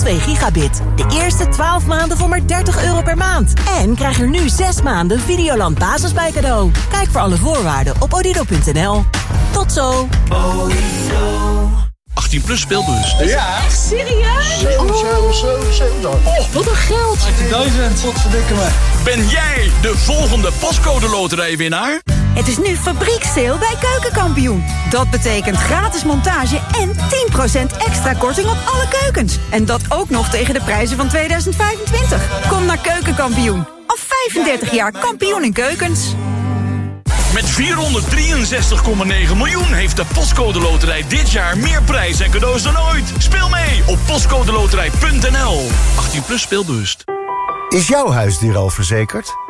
2 gigabit. De eerste 12 maanden voor maar 30 euro per maand. En krijg er nu 6 maanden Videoland Basis bij cadeau. Kijk voor alle voorwaarden op odido.nl. Tot zo. 18 plus speelbus. Ja. Echt serieus? 7, 7, 7, 7. Oh, wat een geld. 18.000. Wat verdikken me. Ben jij de volgende pascode loterijwinnaar? Het is nu fabrieksteel bij Keukenkampioen. Dat betekent gratis montage en 10% extra korting op alle keukens. En dat ook nog tegen de prijzen van 2025. Kom naar Keukenkampioen. Al 35 jaar kampioen in keukens. Met 463,9 miljoen heeft de Postcode Loterij dit jaar meer prijs en cadeaus dan ooit. Speel mee op postcodeloterij.nl. 18 plus speelbewust. Is jouw huisdier al verzekerd?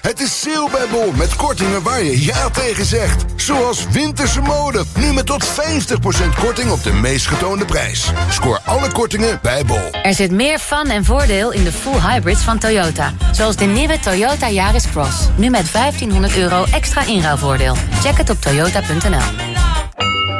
Het is sale bij Bol met kortingen waar je ja tegen zegt. Zoals winterse mode. Nu met tot 50% korting op de meest getoonde prijs. Scoor alle kortingen bij Bol. Er zit meer fun en voordeel in de full hybrids van Toyota. Zoals de nieuwe Toyota Yaris Cross. Nu met 1500 euro extra inruilvoordeel. Check het op toyota.nl.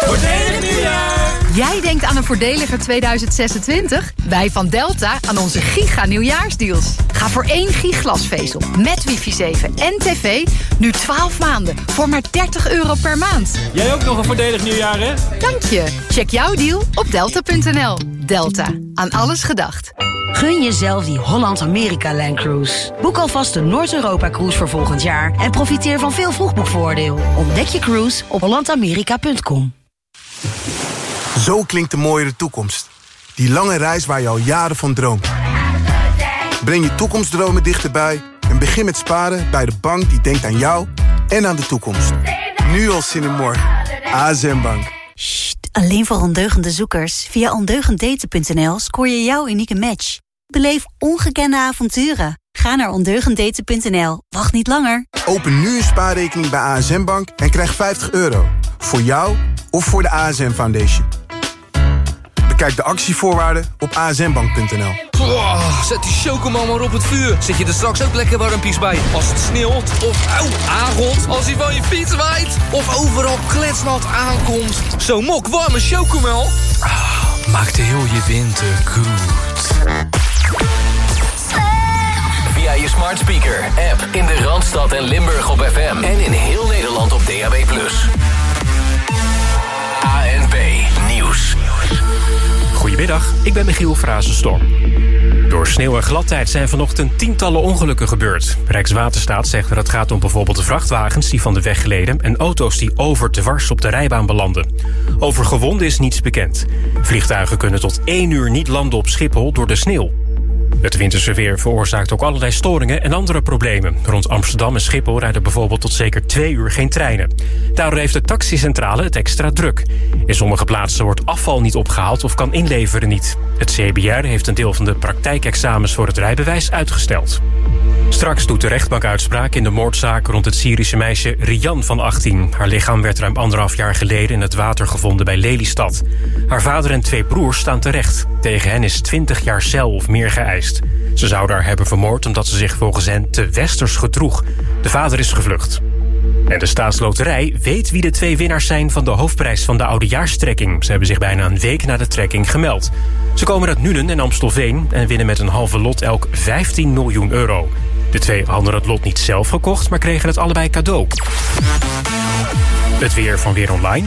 Voordelig nieuwjaar! Jij denkt aan een voordeliger 2026? Wij van Delta aan onze giga nieuwjaarsdeals. Ga voor één giglasvezel met wifi 7 en tv nu 12 maanden voor maar 30 euro per maand. Jij ook nog een voordelig nieuwjaar, hè? Dank je. Check jouw deal op delta.nl. Delta. Aan alles gedacht. Gun jezelf die Holland-Amerika-Line Cruise. Boek alvast de Noord-Europa-cruise voor volgend jaar... en profiteer van veel vroegboekvoordeel. Ontdek je cruise op hollandamerika.com. Zo klinkt de mooiere toekomst. Die lange reis waar je al jaren van droomt. Breng je toekomstdromen dichterbij en begin met sparen bij de bank die denkt aan jou en aan de toekomst. Nu al zin in morgen. ASM Bank. Alleen voor ondeugende zoekers. Via ondeugenddaten.nl scoor je jouw unieke match. Beleef ongekende avonturen. Ga naar ondeugenddaten.nl. Wacht niet langer. Open nu een spaarrekening bij ASM Bank en krijg 50 euro. Voor jou of voor de ASM Foundation. Bekijk de actievoorwaarden op asmbank.nl. Oh, zet die chocomel maar op het vuur. Zet je er straks ook lekker warmpies bij. Als het sneeuwt of auw, aangot. Als hij van je fiets waait. Of overal kletsnat aankomt. Zo'n mok warme chocomel. Ah, maakt heel je winter goed. Via je smart speaker, app in de Randstad en Limburg op FM. En in heel Nederland op DAB+. Goedemiddag, ik ben Michiel Frazenstorm. Door sneeuw en gladheid zijn vanochtend tientallen ongelukken gebeurd. Rijkswaterstaat zegt dat het gaat om bijvoorbeeld vrachtwagens die van de weg gleden... en auto's die over dwars op de rijbaan belanden. Over gewonden is niets bekend. Vliegtuigen kunnen tot één uur niet landen op Schiphol door de sneeuw. Het winterse weer veroorzaakt ook allerlei storingen en andere problemen. Rond Amsterdam en Schiphol rijden bijvoorbeeld tot zeker twee uur geen treinen. Daardoor heeft de taxicentrale het extra druk. In sommige plaatsen wordt afval niet opgehaald of kan inleveren niet. Het CBR heeft een deel van de praktijkexamens voor het rijbewijs uitgesteld. Straks doet de rechtbank uitspraak in de moordzaak rond het Syrische meisje Rian van 18. Haar lichaam werd ruim anderhalf jaar geleden in het water gevonden bij Lelystad. Haar vader en twee broers staan terecht. Tegen hen is 20 jaar cel of meer geëist. Ze zouden haar hebben vermoord omdat ze zich volgens hen te westers gedroeg. De vader is gevlucht. En de staatsloterij weet wie de twee winnaars zijn van de hoofdprijs van de oudejaarstrekking. Ze hebben zich bijna een week na de trekking gemeld. Ze komen uit Nuenen en Amstelveen en winnen met een halve lot elk 15 miljoen euro. De twee hadden het lot niet zelf gekocht, maar kregen het allebei cadeau. Het weer van Weer Online.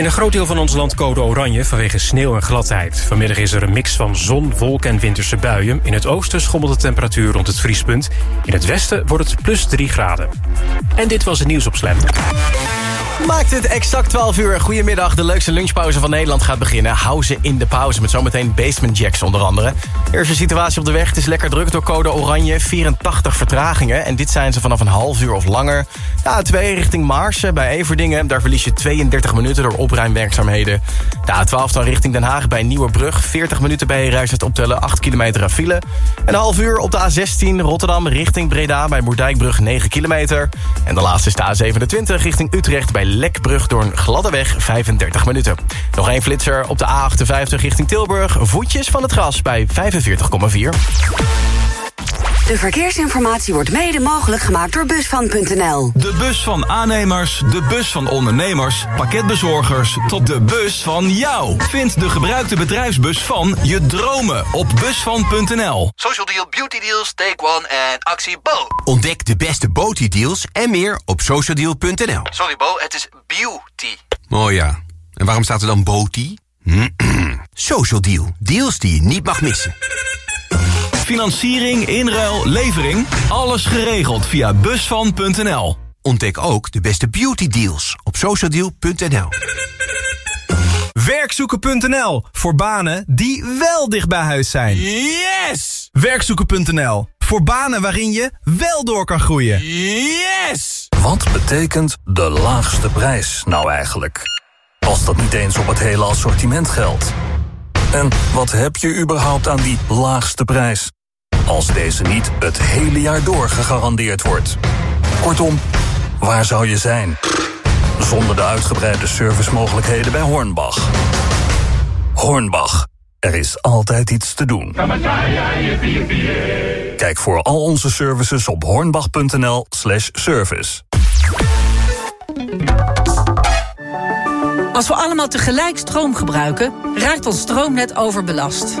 In een groot deel van ons land code oranje vanwege sneeuw en gladheid. Vanmiddag is er een mix van zon, wolken en winterse buien. In het oosten schommelt de temperatuur rond het vriespunt. In het westen wordt het plus 3 graden. En dit was het nieuws op Slam. Maakt het exact 12 uur. Goedemiddag, de leukste lunchpauze van Nederland gaat beginnen. Hou ze in de pauze met zometeen Basement Jacks onder andere. Eerste situatie op de weg. Het is lekker druk door code oranje. 84 vertragingen. En dit zijn ze vanaf een half uur of langer. De A2 richting Maarsen bij Everdingen. Daar verlies je 32 minuten door opruimwerkzaamheden. De A12 dan richting Den Haag bij Nieuwerbrug. 40 minuten bij het optellen. 8 kilometer aan file. En een half uur op de A16 Rotterdam richting Breda bij Moerdijkbrug 9 kilometer. En de laatste is de A27 richting Utrecht bij Lekbrug door een gladde weg 35 minuten. Nog één flitser op de A58 richting Tilburg. Voetjes van het gras bij 45,4. De verkeersinformatie wordt mede mogelijk gemaakt door Busvan.nl. De bus van aannemers, de bus van ondernemers, pakketbezorgers... tot de bus van jou. Vind de gebruikte bedrijfsbus van je dromen op Busvan.nl. Social Deal, Beauty Deals, Take One en Actie Bo. Ontdek de beste beauty deals en meer op socialdeal.nl. Sorry Bo, het is beauty. Oh ja, en waarom staat er dan beauty? Social Deal, deals die je niet mag missen. Financiering, inruil, levering, alles geregeld via busvan.nl. Ontdek ook de beste beauty deals op socialdeal.nl. Werkzoeken.nl voor banen die wel dicht bij huis zijn. Yes! Werkzoeken.nl voor banen waarin je wel door kan groeien. Yes! Wat betekent de laagste prijs nou eigenlijk? Als dat niet eens op het hele assortiment geldt. En wat heb je überhaupt aan die laagste prijs? Als deze niet het hele jaar door gegarandeerd wordt. Kortom, waar zou je zijn? Zonder de uitgebreide servicemogelijkheden bij Hornbach. Hornbach, er is altijd iets te doen. Kijk voor al onze services op hornbach.nl slash service. Als we allemaal tegelijk stroom gebruiken, raakt ons stroomnet overbelast.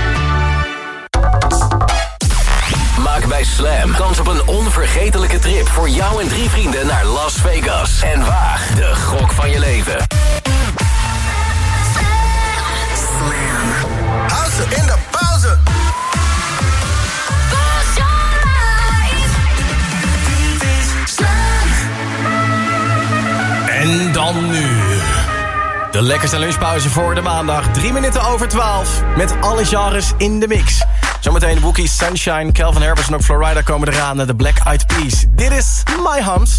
Maak bij Slam kans op een onvergetelijke trip voor jou en drie vrienden naar Las Vegas. En waag de gok van je leven. Hou ze in de pauze. En dan nu. De lekkerste lunchpauze voor de maandag. 3 minuten over 12. Met alle genres in de mix. Zometeen Wookie, Sunshine, Calvin Harris en ook Florida komen eraan. De Black Eyed Peas. Dit is My Hums.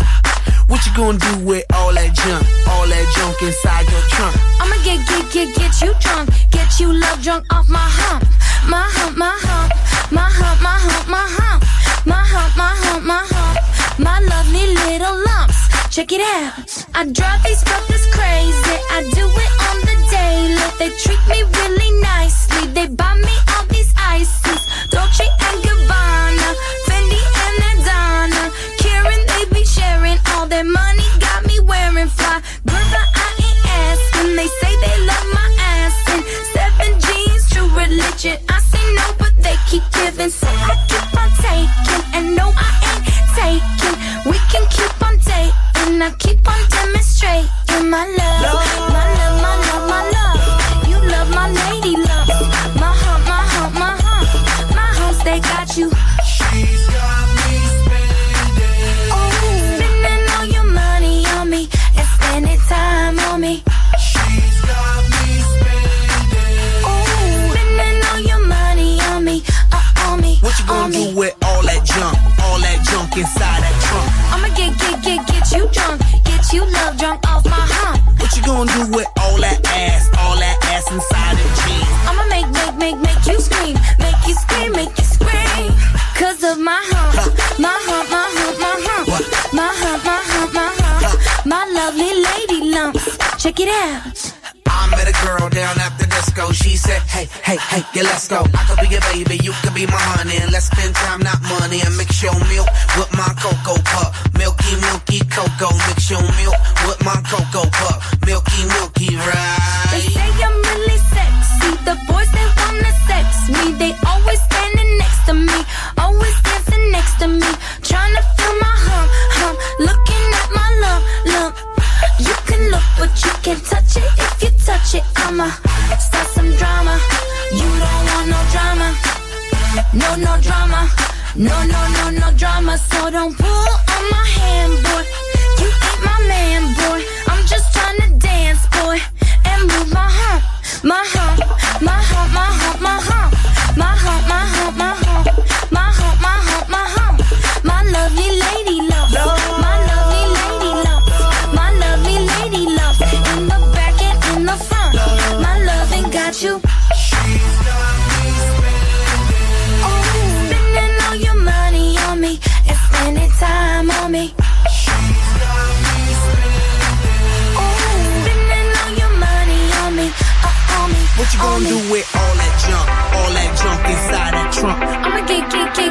What you gonna do with all that junk? All that junk inside your trunk? I'ma get, get, get, get you drunk. Get you love drunk off my hump. My hump, my hump. My hump, my hump, my hump. My hump, my hump, my hump. My lovely little lumps. Check it out. I drive these brothers crazy. I do it on the daily. They treat me really nicely. They buy me all ices. Dolce and Gabbana. Fendi and Adana. Karen, they be sharing all their money. Got me wearing fly. Girl, but I ain't asking. They say they love my ass. And seven jeans, true religion. I say no, but they keep giving. So I keep on taking. And no, I ain't taking. We can keep on dating. I keep on demonstrating my love. What do with all that ass? All that ass inside jeans? I'ma make, make, make, make you scream. Make you scream, make you scream. Cause of my hump. My hump, my hump, my hump. My hump, my hump, my hump. My lovely lady lumps. Check it out. I met a girl down at the disco. She said, Hey, hey, hey, yeah, let's go. I could be your baby, you could be my honey. And let's spend time, not money. And mix your milk with my cocoa pup. Milky, milky cocoa. Mix your milk with my cocoa pup. you gonna do with all that junk? All that junk inside that trunk? I'ma get, get, get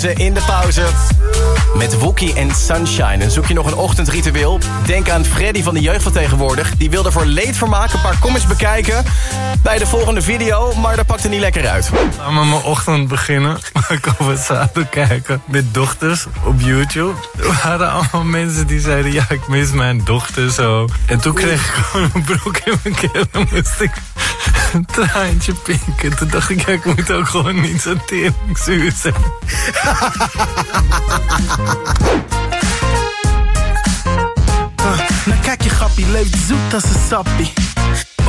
In de pauze. Met Wookie en Sunshine. En zoek je nog een ochtendritueel? Denk aan Freddy van de jeugd. Die wilde voor leedvermaak een paar comments bekijken bij de volgende video. Maar dat pakte niet lekker uit. Laat me mijn ochtend beginnen. Ik conversatie kijken met dochters op YouTube. Er waren allemaal mensen die zeiden... ja, ik mis mijn dochter zo. En toen kreeg ik gewoon een broek in mijn keel. En moest ik een traantje pinken. Toen dacht ik, ik moet ook gewoon niet zo teringzuur zijn. Nou kijk je grappie, leeft zoet als een sappie.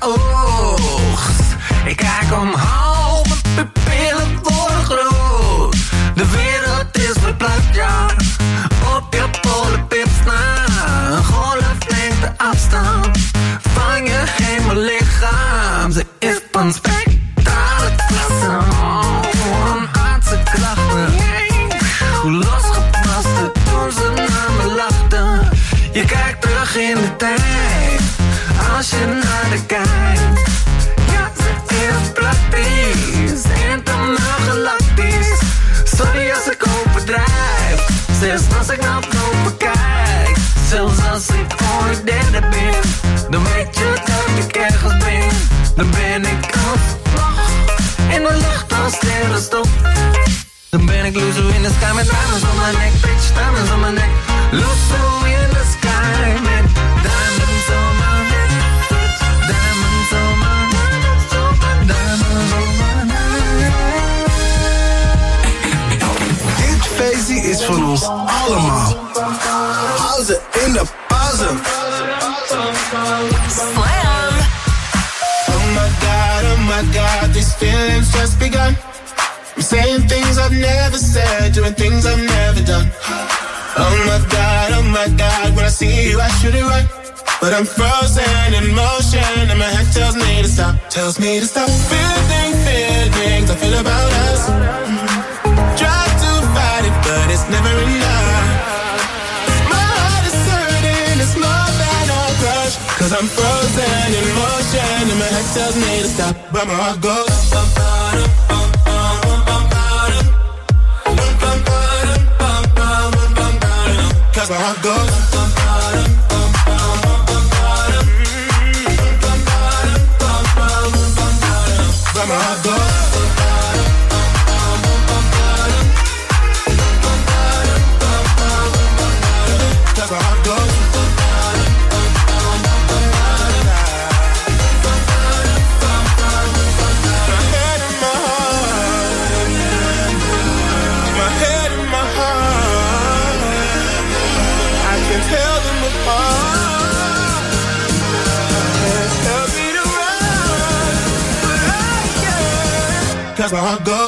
oogst. Ik kijk omhoog, mijn pupillen worden groot. De wereld is verplaatst, ja. Op je polenpips na. Een golflengte afstand van je hemellichaam. Ze is van spectrale ik ooit derde ben. Dan weet je dat ik ergens ben. Dan ben ik als. In de lucht als sterrenstof. Dan ben ik loser in the sky met diamonds on my neck, bitch, diamonds on my neck. Loser in the sky met diamonds neck. Diamonds on my Dit feestje is van ons allemaal. Hou ze in de feelings just begun. I'm saying things I've never said, doing things I've never done. Oh my god, oh my god, when I see you, I should it right. But I'm frozen in motion, and my head tells me to stop, tells me to stop. Feeling feelings I feel about us. Try to fight it, but it's never enough. My heart is hurting, it's more than. Cause I'm frozen in motion, and my head tells me to stop, but my heart goes. bum, bum, how I go. Run, but I can't.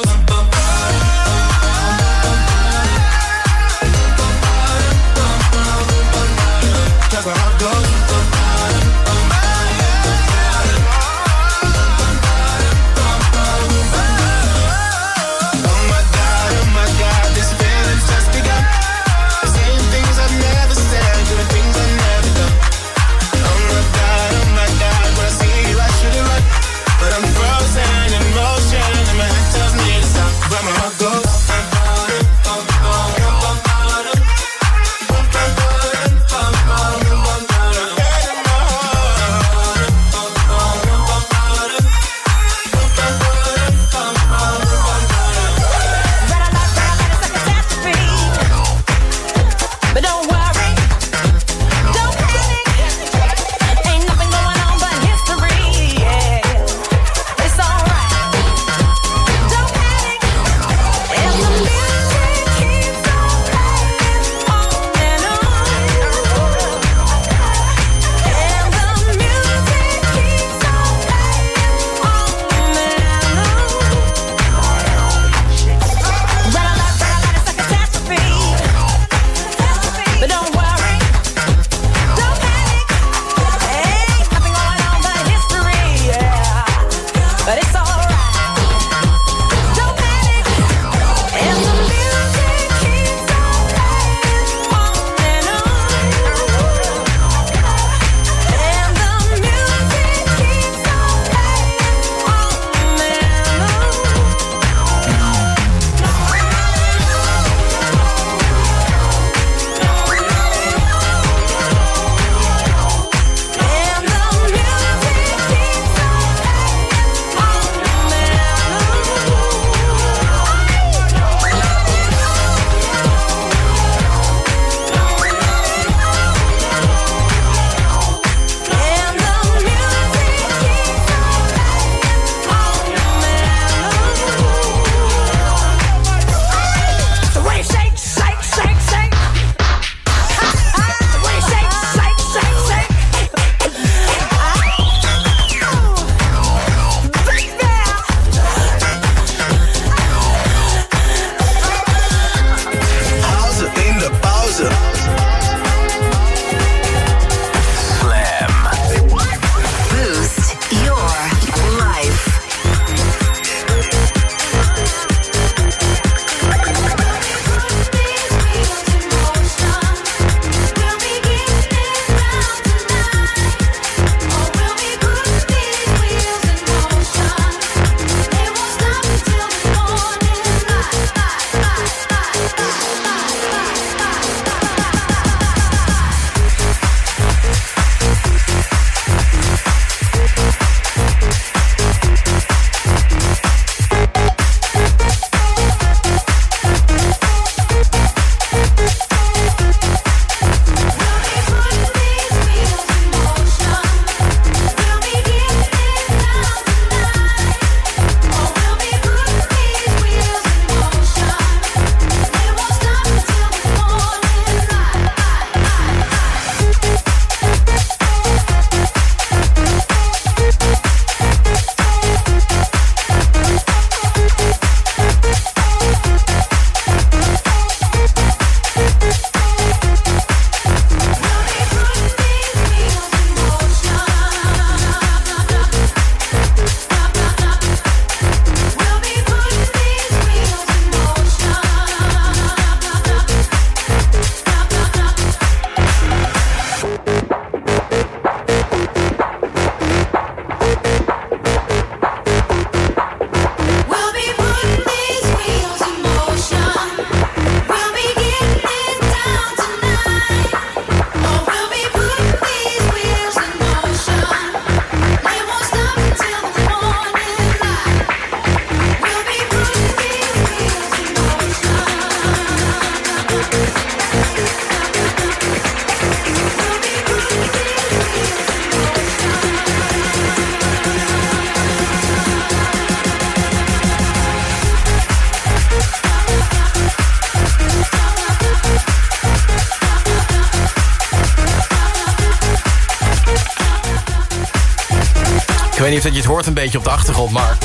Weet niet of dat je het hoort een beetje op de achtergrond, maar...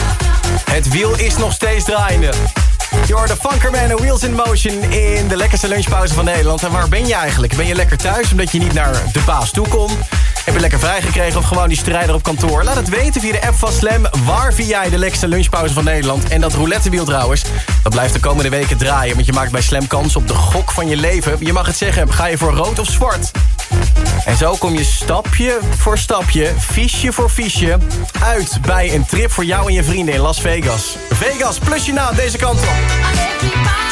Het wiel is nog steeds draaiende. Hoort de Funkerman en Wheels in Motion in de lekkerste lunchpauze van Nederland. En waar ben je eigenlijk? Ben je lekker thuis omdat je niet naar de baas toe kon? Heb je lekker vrijgekregen of gewoon die strijder op kantoor? Laat het weten via de app van Slam. Waar vind jij de lekkerste lunchpauze van Nederland? En dat roulettewiel trouwens, dat blijft de komende weken draaien. Want je maakt bij Slam kans op de gok van je leven. Je mag het zeggen, ga je voor rood of zwart? En zo kom je stapje voor stapje, fiche voor fiche... uit bij een trip voor jou en je vrienden in Las Vegas. Vegas plus je naam deze kant op.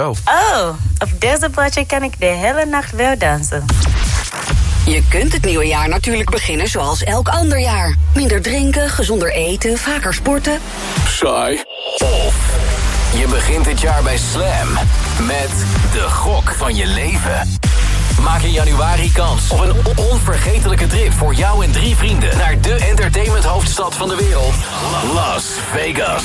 Oh, op deze potje kan ik de hele nacht wel dansen. Je kunt het nieuwe jaar natuurlijk beginnen zoals elk ander jaar. Minder drinken, gezonder eten, vaker sporten. Saai. Of je begint het jaar bij Slam met de gok van je leven. Maak in januari kans op een onvergetelijke trip voor jou en drie vrienden... naar de entertainment hoofdstad van de wereld, Las Vegas.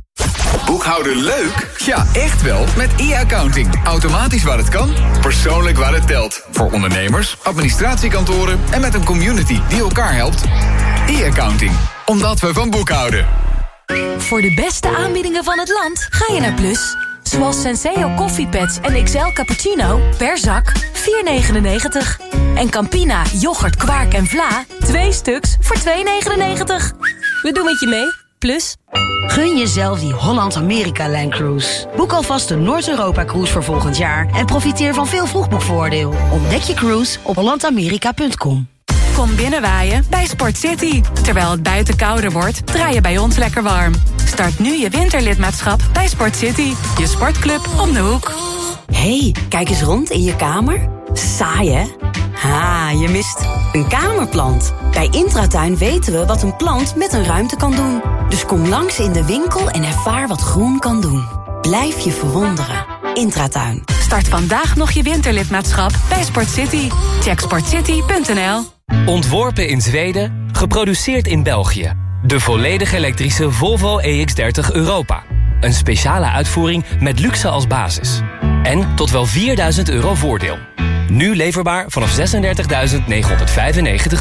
Boekhouden leuk? Ja, echt wel. Met e-accounting. Automatisch waar het kan, persoonlijk waar het telt. Voor ondernemers, administratiekantoren en met een community die elkaar helpt. E-accounting. Omdat we van boekhouden. Voor de beste aanbiedingen van het land ga je naar Plus. Zoals Senseo koffiepads en XL cappuccino per zak 4,99. En Campina, yoghurt, kwark en vla 2 stuks voor 2,99. We doen het je mee, Plus. Gun jezelf die Holland-Amerika-lijn cruise. Boek alvast de Noord-Europa-cruise voor volgend jaar... en profiteer van veel vroegboekvoordeel. Ontdek je cruise op hollandamerika.com. Kom binnenwaaien bij Sport City. Terwijl het buiten kouder wordt, draai je bij ons lekker warm. Start nu je winterlidmaatschap bij Sport City. Je sportclub om de hoek. hey, kijk eens rond in je kamer. Saai, hè? Ha, je mist een kamerplant. Bij Intratuin weten we wat een plant met een ruimte kan doen. Dus kom langs in de winkel en ervaar wat groen kan doen. Blijf je verwonderen. Intratuin. Start vandaag nog je winterlidmaatschap bij Sport City. Check sportcity.nl Ontworpen in Zweden, geproduceerd in België. De volledig elektrische Volvo EX30 Europa. Een speciale uitvoering met luxe als basis. En tot wel 4000 euro voordeel. Nu leverbaar vanaf 36.995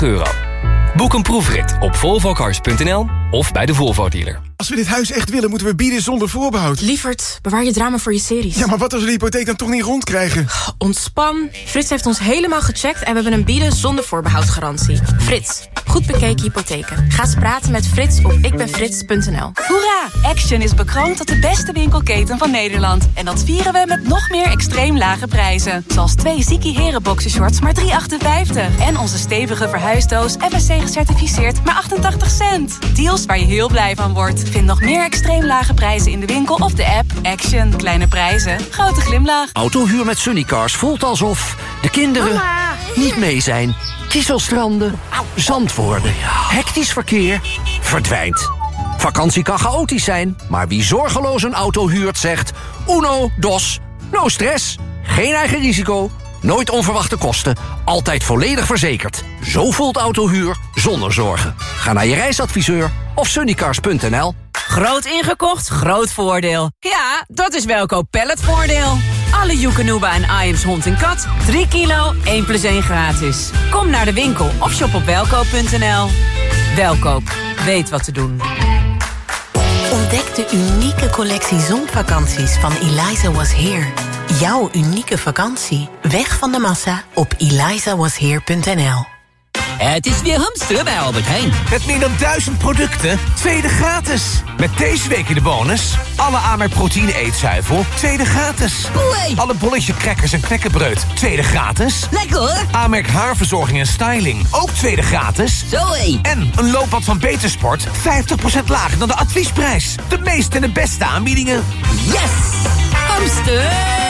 euro. Boek een proefrit op volvocars.nl of bij de Volvo dealer. Als we dit huis echt willen, moeten we bieden zonder voorbehoud. Lievert, bewaar je drama voor je series. Ja, maar wat als we de hypotheek dan toch niet rondkrijgen? Ontspan. Frits heeft ons helemaal gecheckt en we hebben een bieden zonder voorbehoudgarantie. Frits, goed bekeken hypotheken. Ga eens praten met Frits op ikbenfrits.nl. Hoera! Action is bekroond tot de beste winkelketen van Nederland. En dat vieren we met nog meer extreem lage prijzen. Zoals twee Ziki Heren boxershorts maar 3,58. En onze stevige verhuisdoos FSC gecertificeerd maar 88 cent. Deals waar je heel blij van wordt. Vind nog meer extreem lage prijzen in de winkel of de app. Action. Kleine prijzen. Grote glimlach. Autohuur met Sunnycars voelt alsof de kinderen niet mee zijn. Kieselstranden, zand worden, hectisch verkeer, verdwijnt. Vakantie kan chaotisch zijn, maar wie zorgeloos een auto huurt zegt... Uno, dos, no stress, geen eigen risico, nooit onverwachte kosten... altijd volledig verzekerd. Zo voelt autohuur zonder zorgen. Ga naar je reisadviseur of sunnycars.nl. Groot ingekocht, groot voordeel. Ja, dat is Welkoop Palletvoordeel. Alle Joekanuba en Iams hond en kat. 3 kilo, 1 plus 1 gratis. Kom naar de winkel of shop op welkoop.nl. Welkoop, weet wat te doen. Ontdek de unieke collectie zonvakanties van Eliza Was Here. Jouw unieke vakantie. Weg van de massa op elizawasheer.nl. Het is weer hamsteren bij Albert Heijn. Met meer dan duizend producten, tweede gratis. Met deze week in de bonus... alle Amerk proteïne eetzuivel, tweede gratis. Oei. Alle bolletje crackers en knekkenbreud, tweede gratis. Lekker hoor. Amerk haarverzorging en styling, ook tweede gratis. Zoé. En een looppad van Betersport, 50% lager dan de adviesprijs. De meeste en de beste aanbiedingen. Yes! Hamster!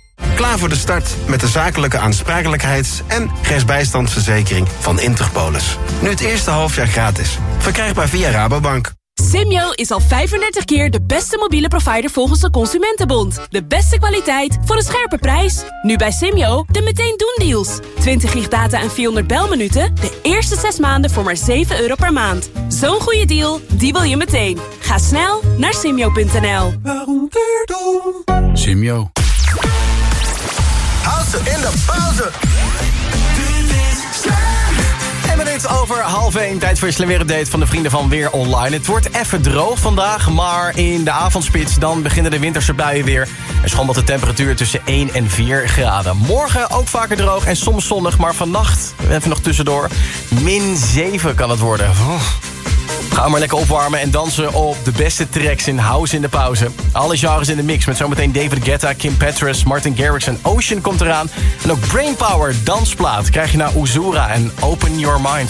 Klaar voor de start met de zakelijke aansprakelijkheids- en rechtsbijstandsverzekering van Interpolis. Nu het eerste halfjaar gratis. Verkrijgbaar via Rabobank. Simyo is al 35 keer de beste mobiele provider volgens de Consumentenbond. De beste kwaliteit voor een scherpe prijs. Nu bij Simyo de meteen doen deals. 20 gig data en 400 belminuten. De eerste 6 maanden voor maar 7 euro per maand. Zo'n goede deal, die wil je meteen. Ga snel naar simyo.nl. Simio. In de pauze. En minuut over half 1. Tijd voor je slim weer update van de vrienden van Weer Online. Het wordt even droog vandaag, maar in de avondspits... dan beginnen de winterse buien weer. Er schommelt de temperatuur tussen 1 en 4 graden. Morgen ook vaker droog en soms zonnig, maar vannacht... even nog tussendoor, min 7 kan het worden. Oh. Ga maar lekker opwarmen en dansen op de beste tracks in House in de pauze. Alle genres in de mix met zometeen David Guetta, Kim Petras, Martin Garrix en Ocean komt eraan. En ook Brainpower, dansplaat, krijg je naar Uzura en Open Your Mind.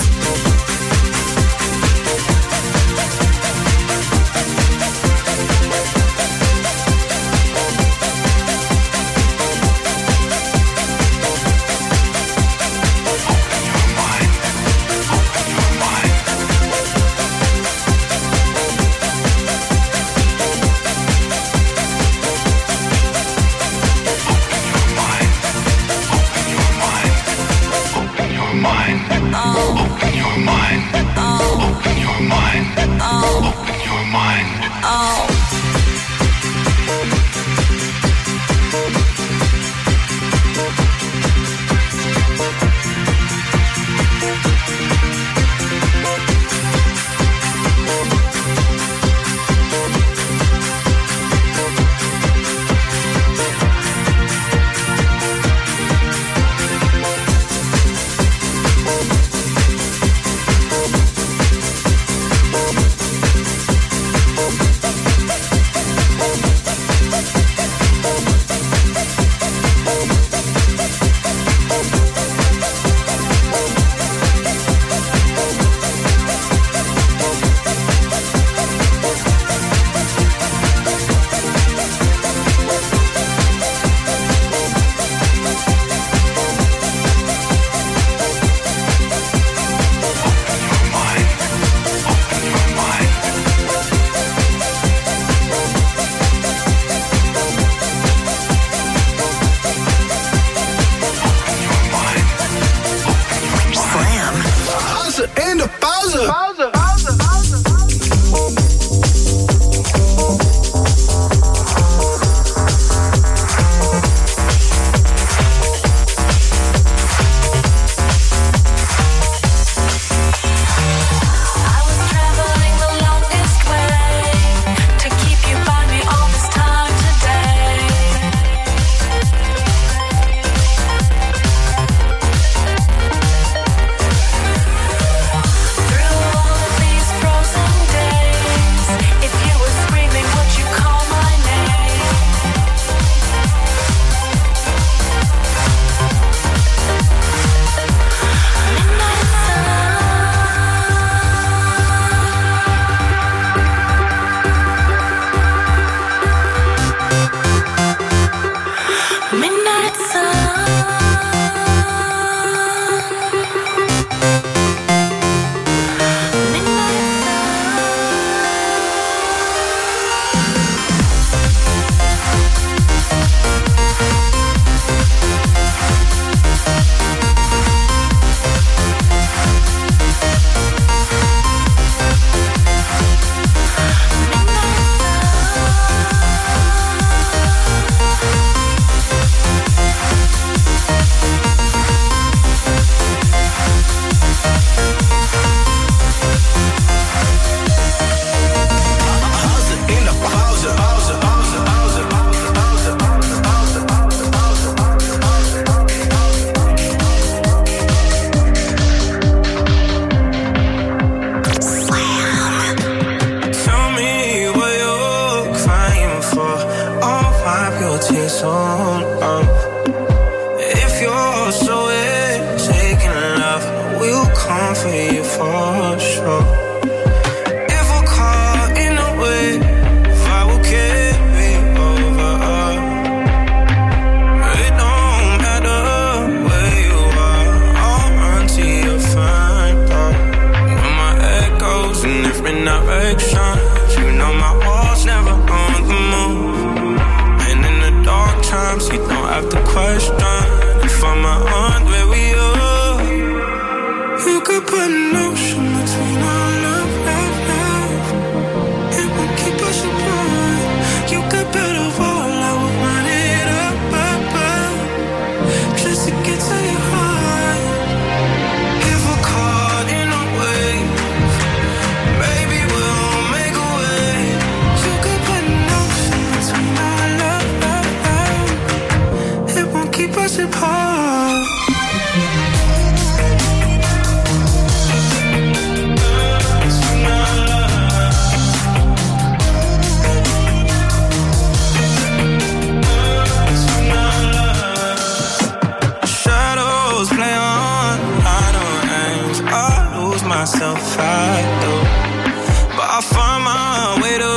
Find my way to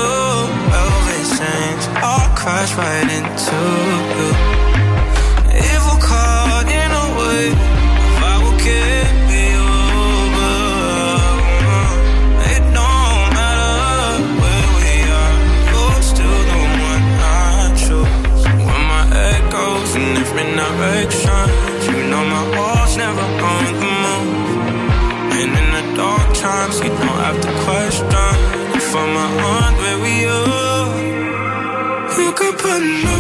velvet chains. I'll crash right into you. If we're caught in a wave, I will you over. It don't matter where we are, you're still the one I choose. When my echoes in different directions, you know my walls never on the move. And in the dark times, you don't have to if I'm on where we are. You could put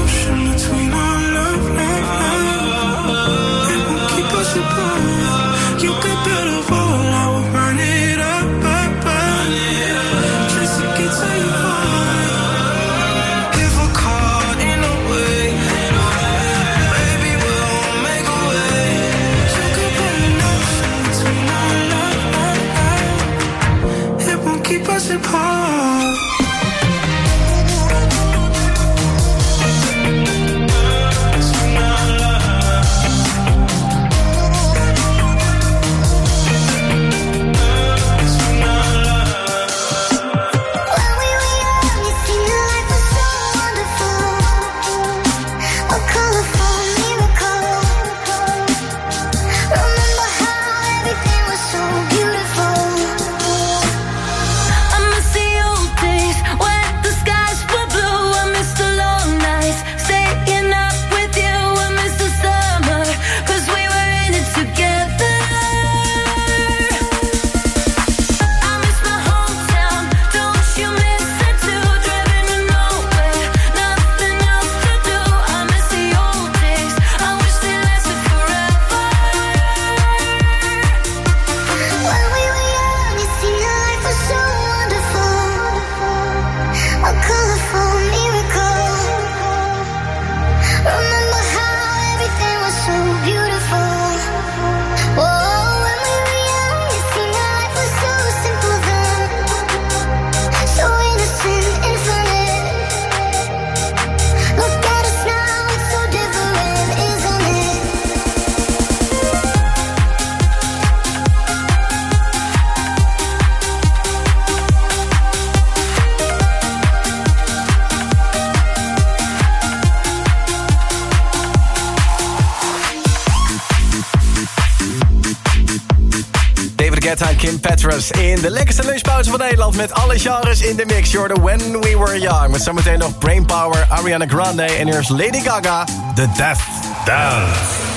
in de lekkerste lunchpauze van Nederland... met alle genres in de mix. Je When We Were Young. Met zometeen nog Brainpower, Ariana Grande... en eerst Lady Gaga, The Death Dance.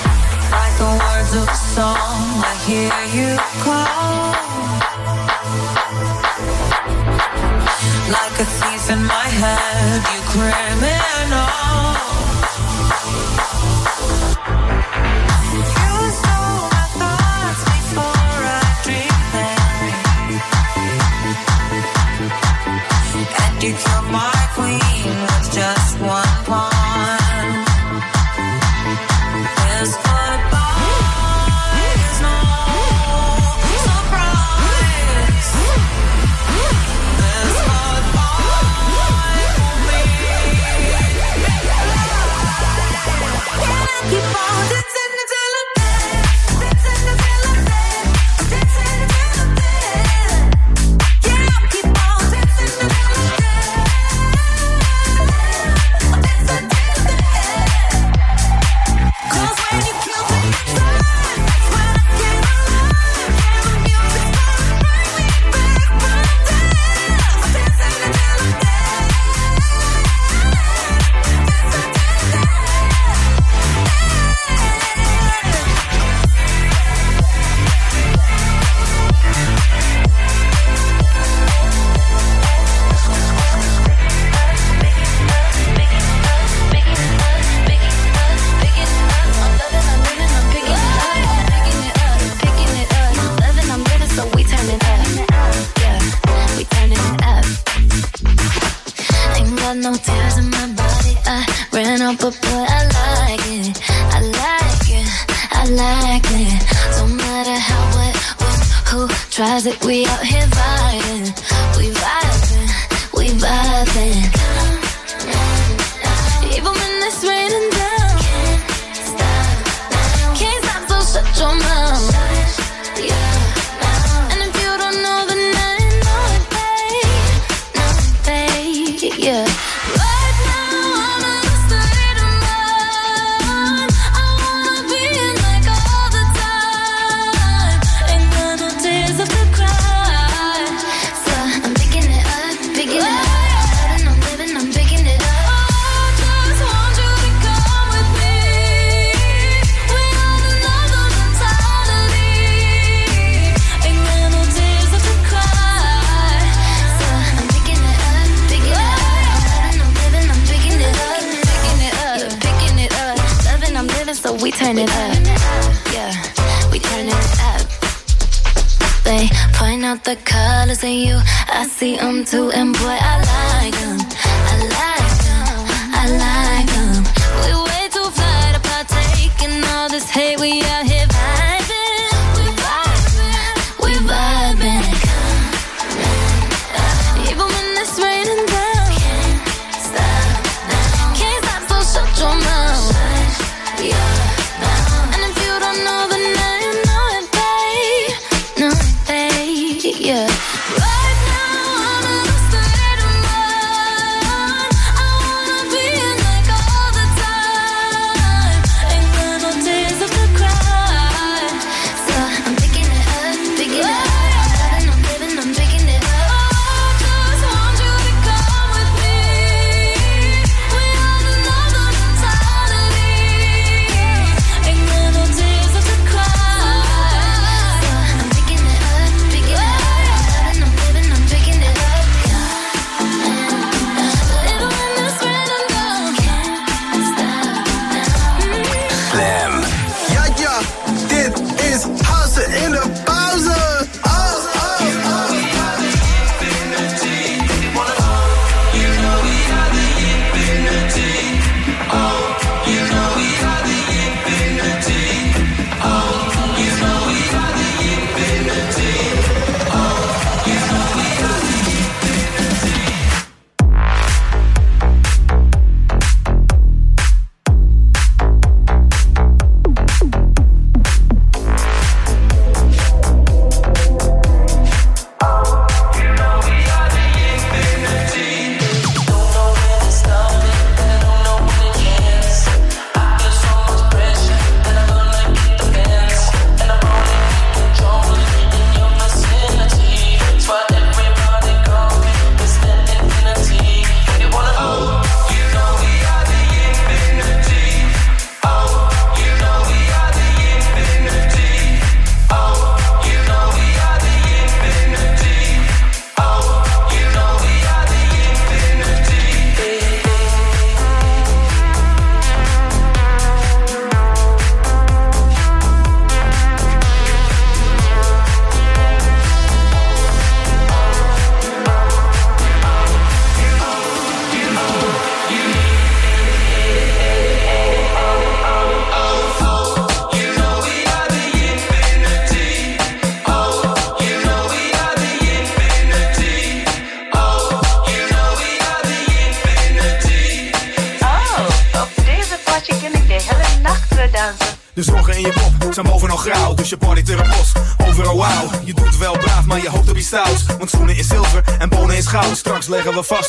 Like the words of a song, hear you call. Like a thief in my head, you. You we turn it up. They point out the colors in you, I see them too, and boy, I like them. I like them, I like them. We way too fly to partake in all this hate we out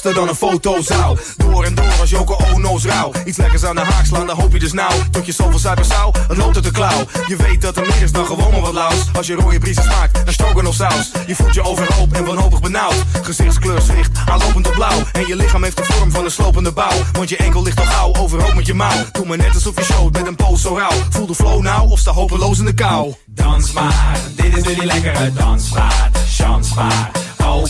vaster dan een fotozaal. Door en door als joker Ono's rauw. Iets lekkers aan de haak slaan, dan hoop je dus nou. Tot je zoveel cybersaal. zou, het loopt uit de klauw. Je weet dat er meer is dan gewoon maar wat laus. Als je rode briesen smaakt, dan stroken nog saus. Je voelt je overhoop en wanhopig benauwd. Gezichtskleur zwicht, aanlopend op blauw. En je lichaam heeft de vorm van een slopende bouw. Want je enkel ligt al gauw, overhoop met je mouw. Doe maar net alsof je showt met een poos zo rauw. Voel de flow nou of sta hopeloos in de kou. Dans maar, dit is nu lekkere dansmaat. Chance maar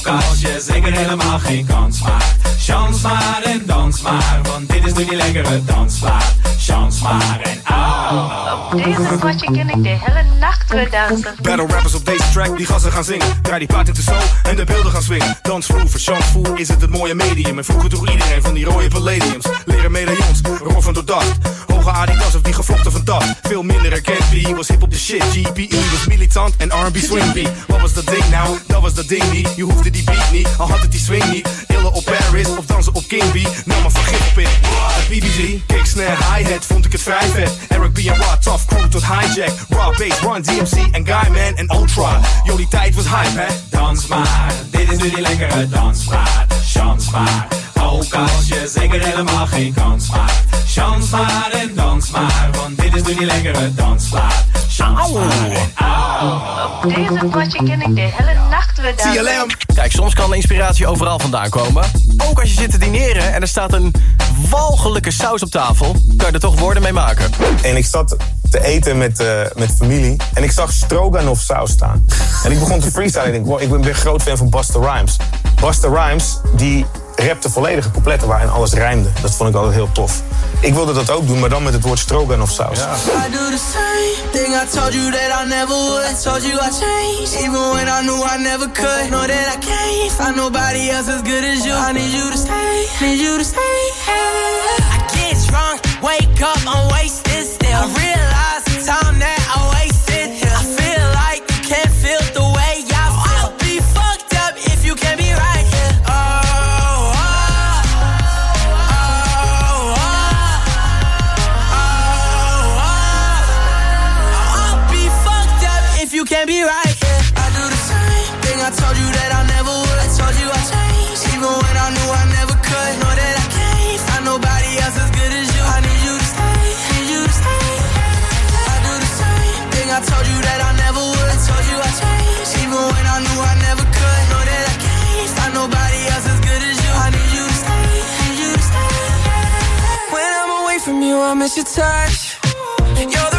als je zeker helemaal geen kans maar Chans maar en dans maar Want dit is nu die lekkere dansplaat. Chans maar en auw. Op deze sportje ken ik de hele nacht weer dansen Battle rappers op deze track, die gassen gaan zingen. Draai die paard in de zo en de beelden gaan swingen. Dansvloer, verchansvoer is het het mooie medium. En vroeger toch iedereen van die rode palladiums. Leren medaillons, roffen door dacht Hoge Adidas of die gevlochten van dag. Veel minder herkend, was hip op de shit. GPE was militant en R&B swing beat. Wat was dat ding nou? Dat was dat ding niet. Je hoefde die beat niet, al had het die swing niet. Illen op Paris of dansen op King B. Nou maar vergif op in. BBG, kick, snare, hi-hat, vond ik het vrij vet. Eric B en Rod, tough crew tot hijack. Raw bass, Run DMC en Guyman en Ultra. Die tijd was hype, hè? Dans maar, dit is nu die lekkere dansmaat. Chans maar, ook als je zeker helemaal geen kans maakt. Chans maar en dans maar, want dit is nu die lekkere dansmaat. Chans maar en au. Op deze potje ken ik de hele nacht weer. Kijk, soms kan de inspiratie overal vandaan komen. Ook als je zit te dineren en er staat een walgelijke saus op tafel... kan je er toch woorden mee maken. En ik zat te eten met, eh, met familie. En ik zag stroganoff saus staan. En ik begon te freestylen. Ik denk, wow, ik ben weer groot fan van Busta Rhymes. Busta Rhymes, die rapte volledige coupletten waarin alles rijmde. Dat vond ik altijd heel tof. Ik wilde dat ook doen, maar dan met het woord stroganoff saus. I do the same thing. I told you that I I miss your touch. You're the